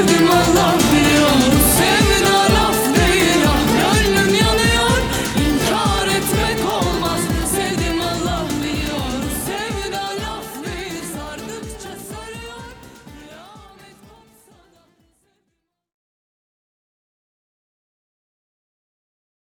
sevdim Allah'ım.